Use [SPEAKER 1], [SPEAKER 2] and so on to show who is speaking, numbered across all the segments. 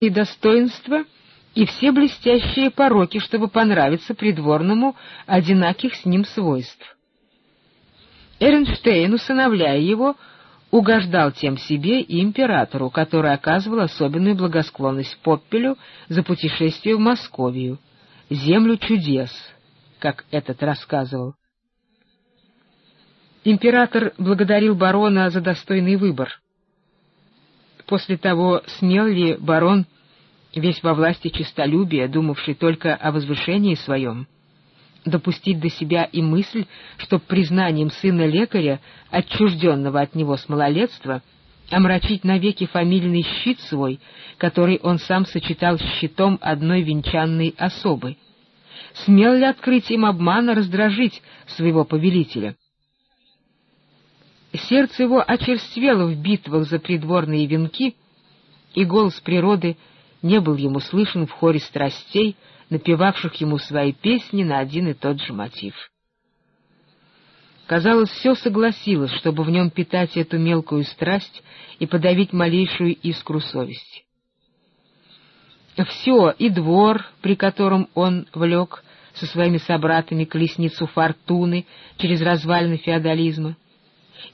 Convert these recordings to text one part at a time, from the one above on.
[SPEAKER 1] и достоинства и все блестящие пороки, чтобы понравиться придворному одинаких с ним свойств. Эрнштейн, усыновляя его, угождал тем себе и императору, который оказывал особенную благосклонность Поппелю за путешествие в Московию, землю чудес, как этот рассказывал. Император благодарил барона за достойный выбор. После того, смел ли барон, весь во власти честолюбия, думавший только о возвышении своем, допустить до себя и мысль, что признанием сына лекаря, отчужденного от него с малолетства, омрачить навеки фамильный щит свой, который он сам сочетал с щитом одной венчанной особы? Смел ли открытием обмана раздражить своего повелителя? Сердце его очерствело в битвах за придворные венки, и голос природы не был ему слышен в хоре страстей, напевавших ему свои песни на один и тот же мотив. Казалось, все согласилось, чтобы в нем питать эту мелкую страсть и подавить малейшую искру совести. Все, и двор, при котором он влек со своими собратами колесницу фортуны через развалины феодализма,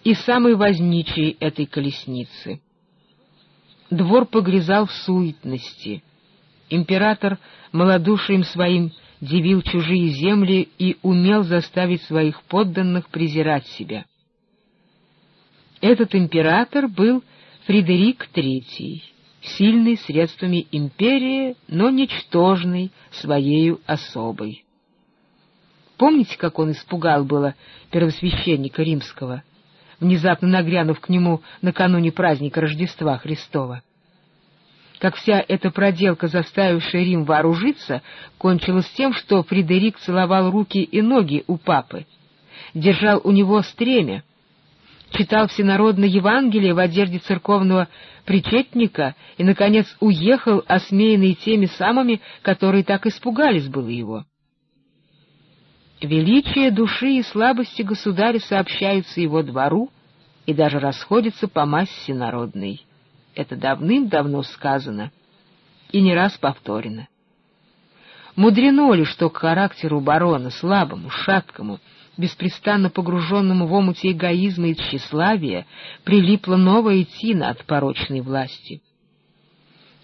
[SPEAKER 1] и самый возничий этой колесницы. Двор погрязал в суетности. Император малодушием своим дивил чужие земли и умел заставить своих подданных презирать себя. Этот император был Фредерик III, сильный средствами империи, но ничтожный своею особой. Помните, как он испугал было первосвященника римского — внезапно нагрянув к нему накануне праздника Рождества Христова. Как вся эта проделка, заставившая Рим вооружиться, кончилась тем, что Фредерик целовал руки и ноги у папы, держал у него стремя, читал всенародное Евангелие в одежде церковного причетника и, наконец, уехал, осмеянный теми самыми, которые так испугались было его. Величие души и слабости государя сообщаются его двору и даже расходятся по массе народной. Это давным-давно сказано и не раз повторено. Мудрено ли, что к характеру барона, слабому, шаткому, беспрестанно погруженному в омуте эгоизма и тщеславия, прилипла новая тина от порочной власти?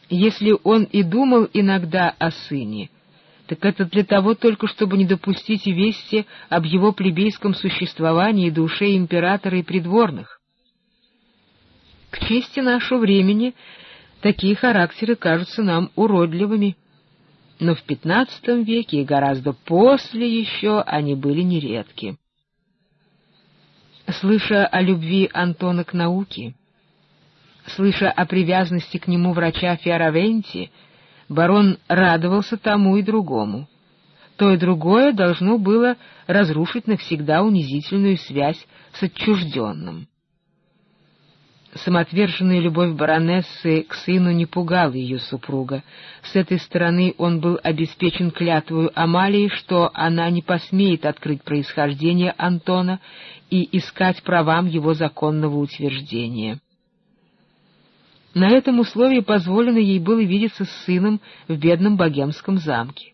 [SPEAKER 1] Если он и думал иногда о сыне — так это для того только, чтобы не допустить вести об его плебейском существовании душе императора и придворных. К чести нашего времени такие характеры кажутся нам уродливыми, но в XV веке и гораздо после еще они были нередки. Слыша о любви Антона к науке, слыша о привязанности к нему врача Фиоравенти, барон радовался тому и другому. То и другое должно было разрушить навсегда унизительную связь с отчужденным. Самоотверженная любовь баронессы к сыну не пугала ее супруга. С этой стороны он был обеспечен клятвою Амалии, что она не посмеет открыть происхождение Антона и искать правам его законного утверждения. На этом условии позволено ей было видеться с сыном в бедном богемском замке.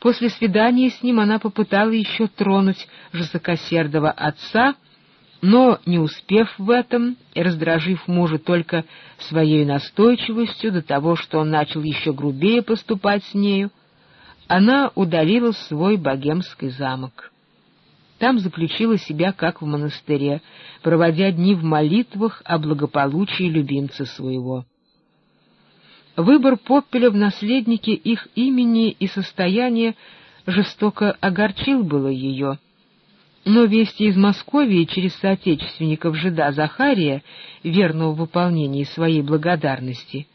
[SPEAKER 1] После свидания с ним она попытала еще тронуть жестокосердого отца, но, не успев в этом и раздражив мужа только своей настойчивостью до того, что он начал еще грубее поступать с нею, она удалила свой богемский замок. Там заключила себя, как в монастыре, проводя дни в молитвах о благополучии любимца своего. Выбор Поппеля в наследнике их имени и состояния жестоко огорчил было ее, но вести из Москвы через соотечественников жида Захария, верного выполнении своей благодарности,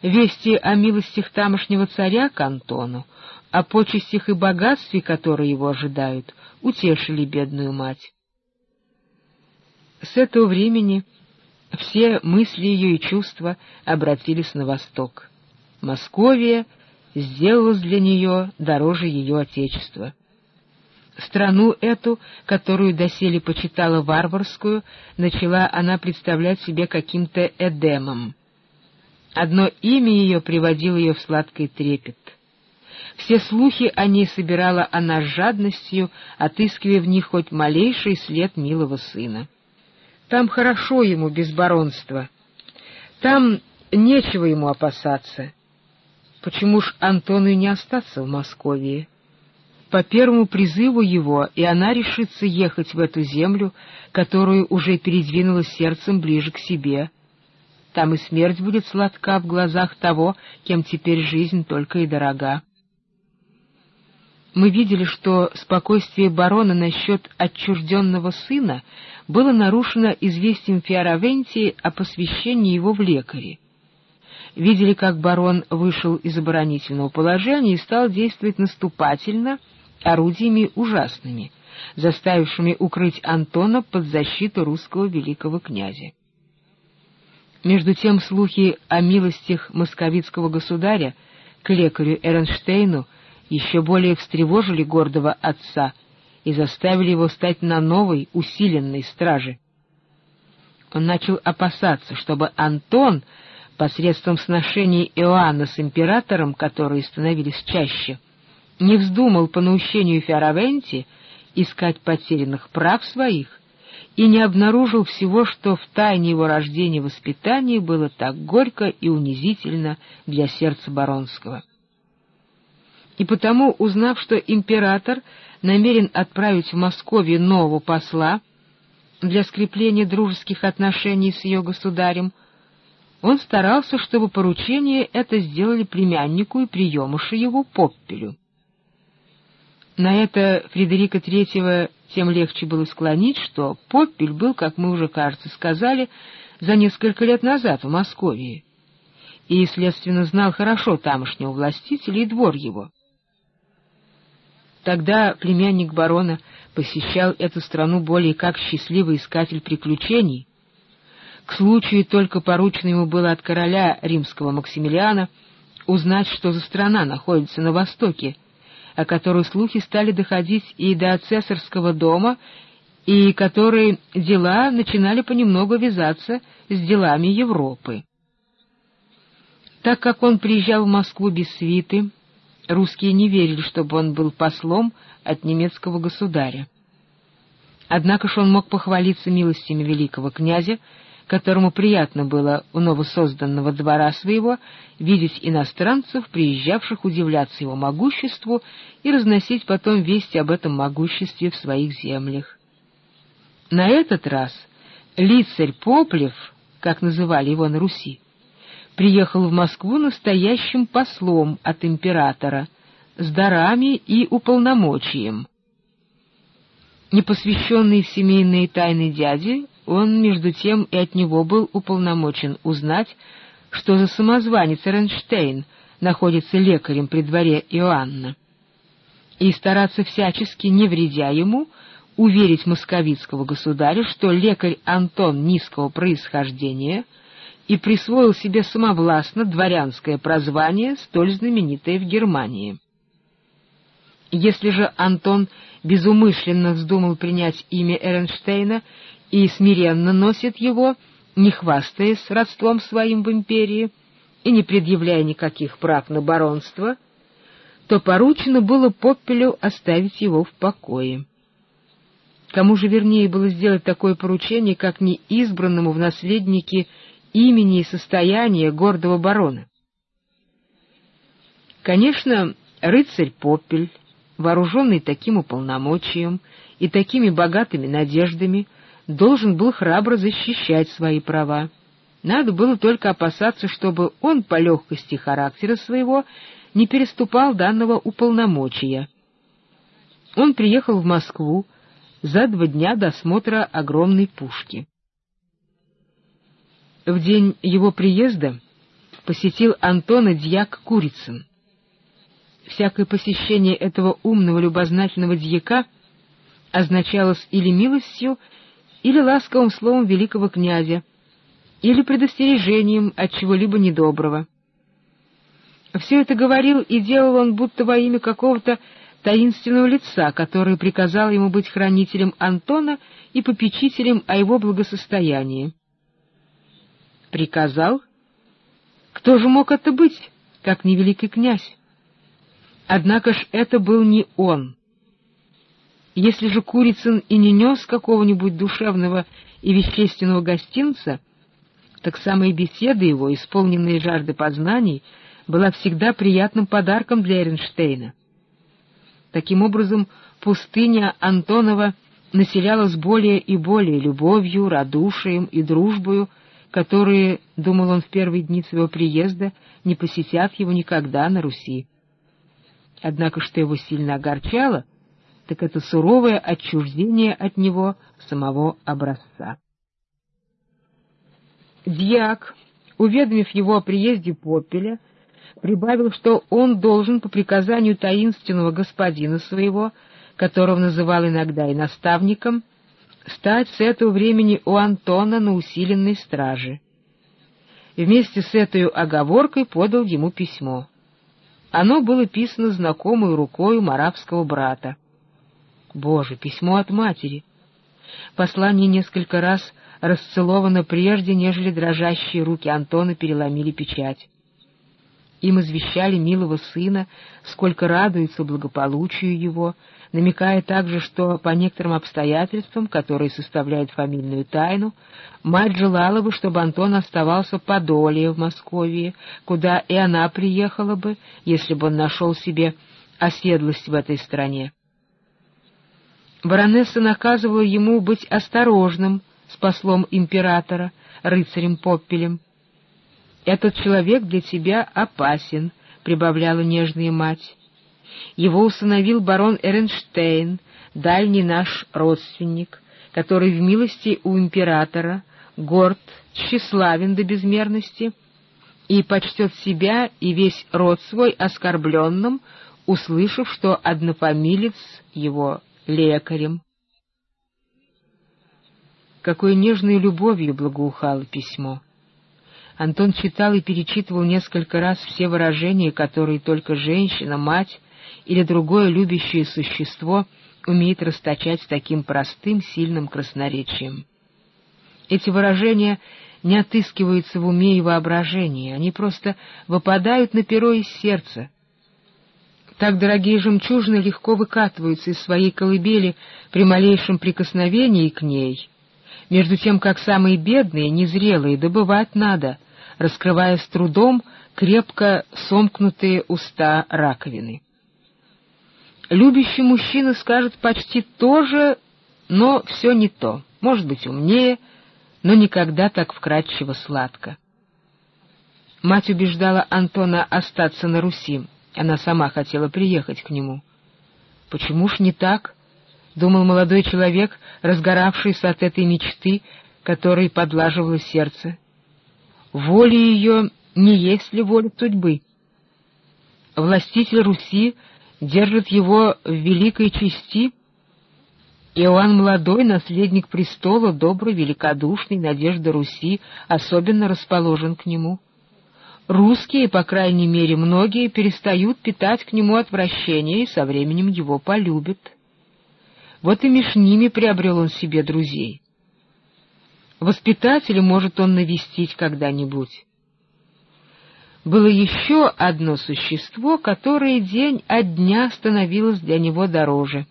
[SPEAKER 1] вести о милостях тамошнего царя к Антону, о почестях и богатстве, которые его ожидают, утешили бедную мать. С этого времени все мысли ее и чувства обратились на восток. Московия сделалась для нее дороже ее отечества. Страну эту, которую доселе почитала варварскую, начала она представлять себе каким-то Эдемом. Одно имя ее приводило ее в сладкий трепет. Все слухи о ней собирала она с жадностью, отыскивая в них хоть малейший след милого сына. Там хорошо ему без баронства. Там нечего ему опасаться. Почему ж Антону не остаться в Москве? По первому призыву его и она решится ехать в эту землю, которую уже передвинула сердцем ближе к себе. Там и смерть будет сладка в глазах того, кем теперь жизнь только и дорога. Мы видели, что спокойствие барона насчет отчужденного сына было нарушено известием Фиоравентии о посвящении его в лекаре. Видели, как барон вышел из оборонительного положения и стал действовать наступательно орудиями ужасными, заставившими укрыть Антона под защиту русского великого князя. Между тем слухи о милостях московицкого государя к лекарю Эренштейну еще более встревожили гордого отца и заставили его стать на новой, усиленной страже. Он начал опасаться, чтобы Антон, посредством сношений Иоанна с императором, которые становились чаще, не вздумал по наущению Фиоравенти искать потерянных прав своих и не обнаружил всего, что в тайне его рождения и воспитания было так горько и унизительно для сердца Баронского и потому, узнав, что император намерен отправить в Москве нового посла для скрепления дружеских отношений с ее государем, он старался, чтобы поручение это сделали племяннику и приемыше его Поппелю. На это Фредерика III тем легче было склонить, что Поппель был, как мы уже, кажется, сказали, за несколько лет назад в Москве, и, следственно, знал хорошо тамошнего властителя и двор его. Тогда племянник барона посещал эту страну более как счастливый искатель приключений. К случаю только поручено ему было от короля римского Максимилиана узнать, что за страна находится на востоке, о которой слухи стали доходить и до цесарского дома, и которые дела начинали понемногу вязаться с делами Европы. Так как он приезжал в Москву без свиты, русские не верили, чтобы он был послом от немецкого государя. Однако ж он мог похвалиться милостями великого князя, которому приятно было у новосозданного двора своего видеть иностранцев, приезжавших удивляться его могуществу и разносить потом вести об этом могуществе в своих землях. На этот раз лицарь Поплев, как называли его на Руси, приехал в Москву настоящим послом от императора, с дарами и уполномочием. Непосвященный в семейные тайны дяди, он, между тем, и от него был уполномочен узнать, что за самозванец Эрнштейн находится лекарем при дворе Иоанна, и стараться всячески, не вредя ему, уверить московицкого государя, что лекарь Антон низкого происхождения — и присвоил себе самовластно дворянское прозвание, столь знаменитое в Германии. Если же Антон безумышленно вздумал принять имя Эренштейна и смиренно носит его, не хвастаясь родством своим в империи и не предъявляя никаких прав на баронство, то поручено было Поппелю оставить его в покое. Кому же вернее было сделать такое поручение, как не избранному в наследники имени и состояния гордого барона. Конечно, рыцарь Попель, вооруженный таким уполномочием и такими богатыми надеждами, должен был храбро защищать свои права. Надо было только опасаться, чтобы он по легкости характера своего не переступал данного уполномочия. Он приехал в Москву за два дня до осмотра огромной пушки. В день его приезда посетил Антона дьяк Курицын. Всякое посещение этого умного, любознательного дьяка означалось или милостью, или ласковым словом великого князя, или предостережением от чего-либо недоброго. Все это говорил и делал он будто во имя какого-то таинственного лица, которое приказало ему быть хранителем Антона и попечителем о его благосостоянии приказал? Кто же мог это быть, как не великий князь? Однако ж это был не он. Если же Курицын и не нес какого-нибудь душевного и вещественного гостинца, так самые беседы его, исполненные жажды познаний, была всегда приятным подарком для Эренштейна. Таким образом, пустыня Антонова населялась более и более любовью, радушием и дружбою, которые, думал он в первые дни своего приезда, не посетят его никогда на Руси. Однако, что его сильно огорчало, так это суровое отчуждение от него самого образца. Дьяк, уведомив его о приезде Попеля, прибавил, что он должен по приказанию таинственного господина своего, которого называл иногда и наставником, стать с этого времени у Антона на усиленной страже. И вместе с этой оговоркой подал ему письмо. Оно было писано знакомой рукой маравского брата. Боже, письмо от матери! Послание несколько раз расцеловано прежде, нежели дрожащие руки Антона переломили печать. Им извещали милого сына, сколько радуется благополучию его, намекая также, что по некоторым обстоятельствам, которые составляют фамильную тайну, мать желала бы, чтобы Антон оставался подолее в Москве, куда и она приехала бы, если бы он нашел себе оседлость в этой стране. Баронесса наказывала ему быть осторожным с послом императора, рыцарем Поппелем. «Этот человек для тебя опасен», — прибавляла нежная мать. Его усыновил барон Эренштейн, дальний наш родственник, который в милости у императора, горд, тщеславен до безмерности и почтет себя и весь род свой оскорбленным, услышав, что однофамилец его лекарем. Какой нежной любовью благоухало письмо! Антон читал и перечитывал несколько раз все выражения, которые только женщина, мать или другое любящее существо умеет расточать с таким простым, сильным красноречием. Эти выражения не отыскиваются в уме и воображении, они просто выпадают на перо из сердца. Так дорогие жемчужины легко выкатываются из своей колыбели при малейшем прикосновении к ней, между тем как самые бедные, незрелые, добывать надо, раскрывая с трудом крепко сомкнутые уста раковины. Любящий мужчина скажет почти то же, но все не то, может быть умнее, но никогда так вкрадчиво сладко. Мать убеждала Антона остаться на Руси, она сама хотела приехать к нему. «Почему ж не так?» — думал молодой человек, разгоравшийся от этой мечты, которой подлаживало сердце. «Воля ее не есть ли воля судьбы?» Властитель Руси держит его в великой чести. Иоанн Молодой, наследник престола, добрый, великодушный, надежда Руси, особенно расположен к нему. Русские, по крайней мере, многие перестают питать к нему отвращение и со временем его полюбят. Вот и меж ними приобрел он себе друзей. Воспитателя может он навестить когда-нибудь было еще одно существо, которое день от дня становилось для него дороже,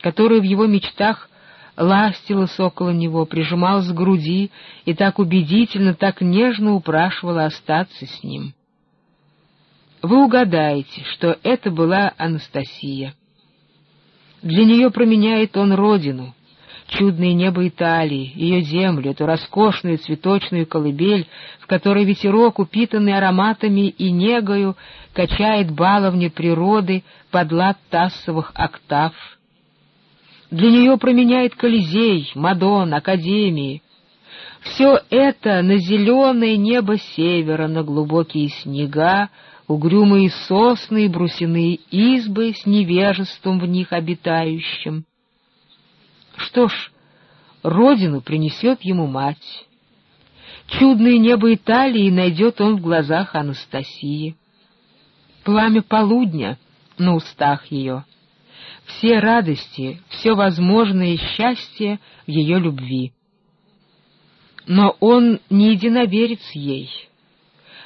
[SPEAKER 1] которое в его мечтах ластилось около него, прижималось к груди и так убедительно, так нежно упрашивало остаться с ним. Вы угадаете, что это была Анастасия. Для нее променяет он родину, чудное небо Италии, ее землю, эту роскошную цветочную колыбель, в которой ветерок, упитанный ароматами и негою, качает баловни природы под лад тассовых октав. Для нее променяет Колизей, Мадон, Академии. Все это на зеленое небо севера, на глубокие снега, угрюмые сосны и брусяные избы с невежеством в них обитающим. Что ж, родину принесет ему мать. Чудное небо Италии найдет он в глазах Анастасии. Пламя полудня на устах ее. Все радости, все возможное счастье в ее любви. Но он не единоверец ей.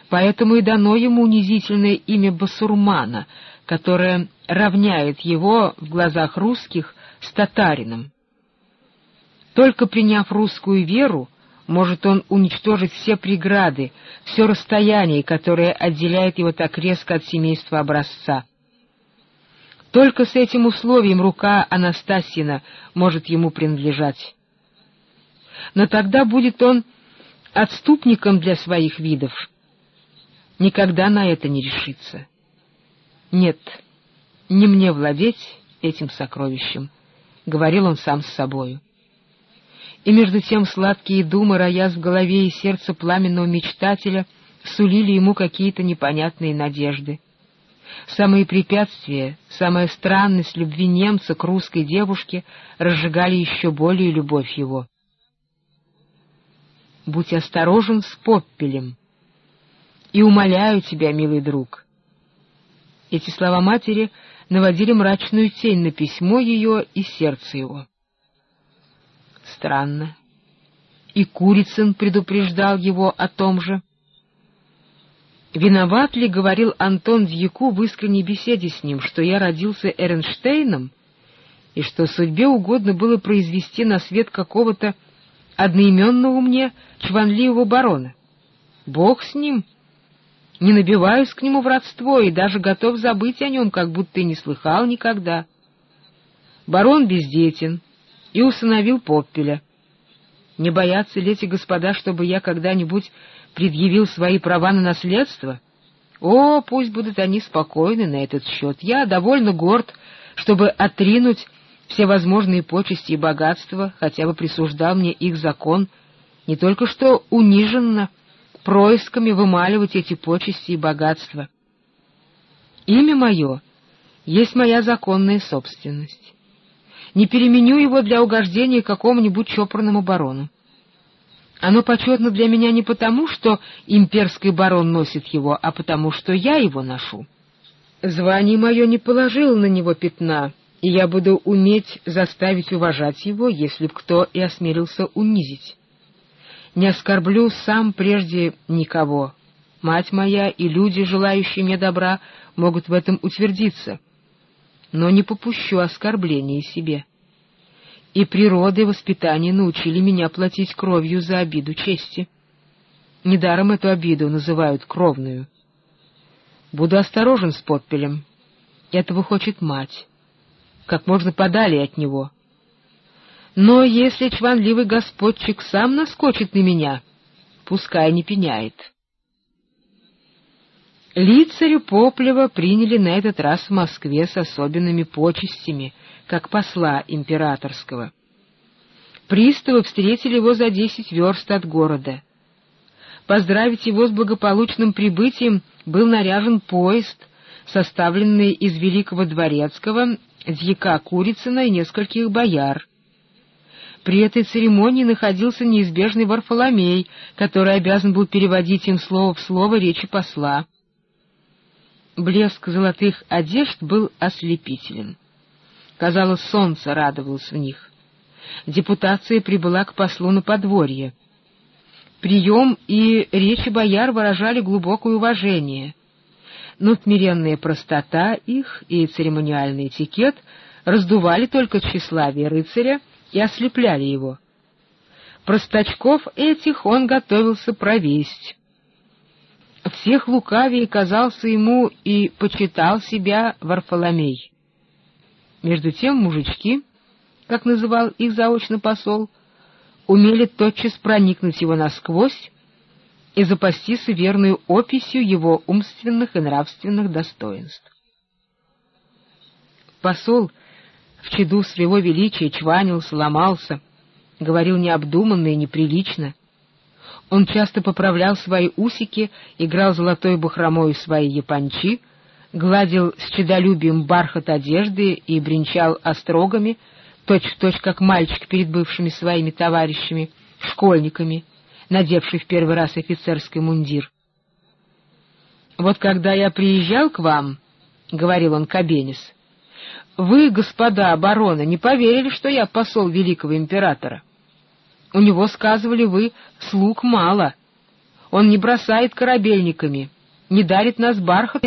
[SPEAKER 1] Поэтому и дано ему унизительное имя Басурмана, которое равняет его в глазах русских с татарином. Только приняв русскую веру, может он уничтожить все преграды, все расстояние, которое отделяет его так резко от семейства образца. Только с этим условием рука Анастасина может ему принадлежать. Но тогда будет он отступником для своих видов. Никогда на это не решится. Нет, не мне владеть этим сокровищем, — говорил он сам с собою. И между тем сладкие думы, роясь в голове и сердце пламенного мечтателя, сулили ему какие-то непонятные надежды. Самые препятствия, самая странность любви немца к русской девушке разжигали еще более любовь его. «Будь осторожен с поппелем, и умоляю тебя, милый друг». Эти слова матери наводили мрачную тень на письмо ее и сердце его. Странно. И Курицын предупреждал его о том же. Виноват ли, говорил Антон Дьяку в искренней беседе с ним, что я родился Эренштейном, и что судьбе угодно было произвести на свет какого-то одноименного мне чванливого барона? Бог с ним. Не набиваюсь к нему в родство и даже готов забыть о нем, как будто и не слыхал никогда. Барон бездетен и усыновил Поппеля. Не боятся ли эти господа, чтобы я когда-нибудь предъявил свои права на наследство? О, пусть будут они спокойны на этот счет. Я довольно горд, чтобы отринуть все возможные почести и богатства, хотя бы присуждал мне их закон, не только что униженно, происками вымаливать эти почести и богатства. Имя мое есть моя законная собственность. Не переменю его для угождения какому-нибудь чопорному барону. Оно почетно для меня не потому, что имперский барон носит его, а потому, что я его ношу. Звание мое не положило на него пятна, и я буду уметь заставить уважать его, если б кто и осмелился унизить. Не оскорблю сам прежде никого. Мать моя и люди, желающие мне добра, могут в этом утвердиться. Но не попущу оскорбления себе и природа и воспитание научили меня платить кровью за обиду чести. Недаром эту обиду называют кровную. Буду осторожен с подпелем. Этого хочет мать. Как можно подали от него. Но если чванливый господчик сам наскочит на меня, пускай не пеняет. Лицарю Поплева приняли на этот раз в Москве с особенными почестями, как посла императорского. Приставы встретили его за десять верст от города. Поздравить его с благополучным прибытием был наряжен поезд, составленный из великого дворецкого, дьяка Курицына и нескольких бояр. При этой церемонии находился неизбежный Варфоломей, который обязан был переводить им слово в слово речи посла. Блеск золотых одежд был ослепителен. Казалось, солнце радовалось в них. Депутация прибыла к послу на подворье. Прием и речи бояр выражали глубокое уважение, но смиренная простота их и церемониальный этикет раздували только тщеславие рыцаря и ослепляли его. Простачков этих он готовился провесть. Всех лукавее казался ему и почитал себя Варфоломей. Между тем мужички, как называл их заочно посол, умели тотчас проникнуть его насквозь и запастись верную описью его умственных и нравственных достоинств. Посол в чаду своего величия чванился, ломался, говорил необдуманно и неприлично. Он часто поправлял свои усики, играл золотой бахромой свои япончи, гладил с чедолюбием бархат одежды и бренчал острогами, точь-в-точь точь как мальчик перед бывшими своими товарищами, школьниками, надевший в первый раз офицерский мундир. «Вот когда я приезжал к вам, — говорил он Кабенис, — вы, господа бароны, не поверили, что я посол великого императора. У него, сказывали вы, слуг мало. Он не бросает корабельниками, не дарит нас бархат